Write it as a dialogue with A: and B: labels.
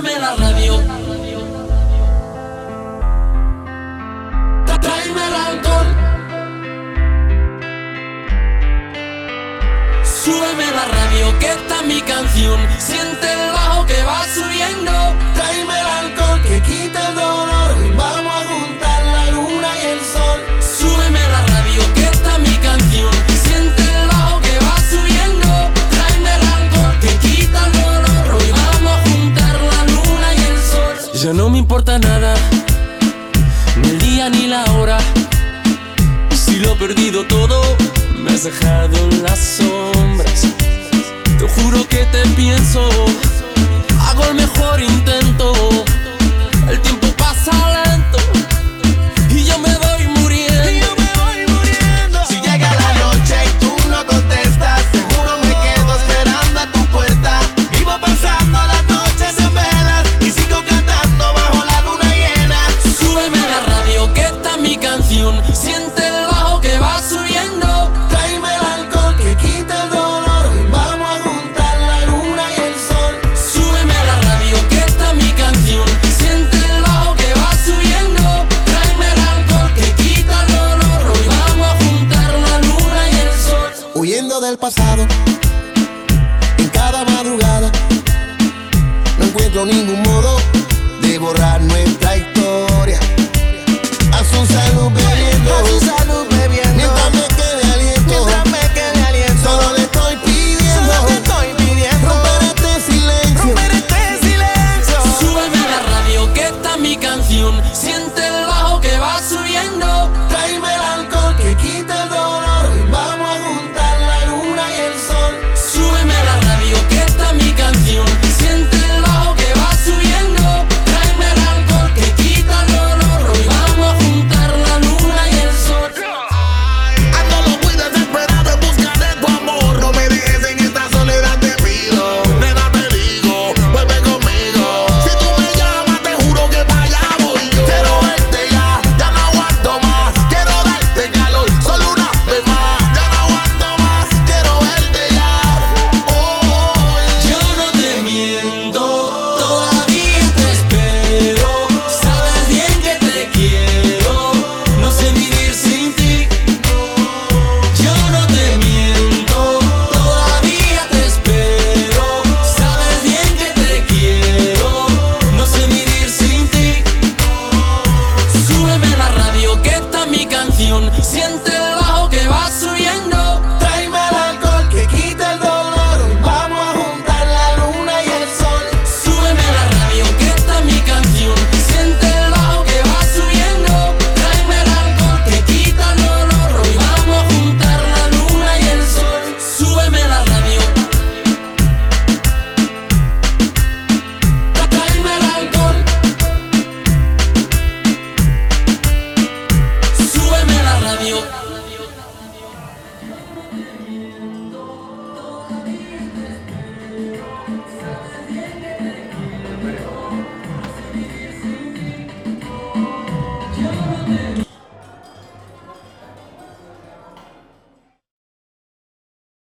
A: tráeme la radio. Tráeme el alcohol.
B: Súbeme la radio, que esta es mi canción. Siente el bajo que va subiendo. Tráeme la Ya no me importa nada, ni el día ni la hora. Si lo he perdido todo, me has dejado en las sombras. Te juro que te pienso, hago el mejor intento.
A: del pasado. En cada madrugada no encuentro ningún modo de borrar nuestra historia. que está mi canción.
B: Siente el bajo que va subiendo.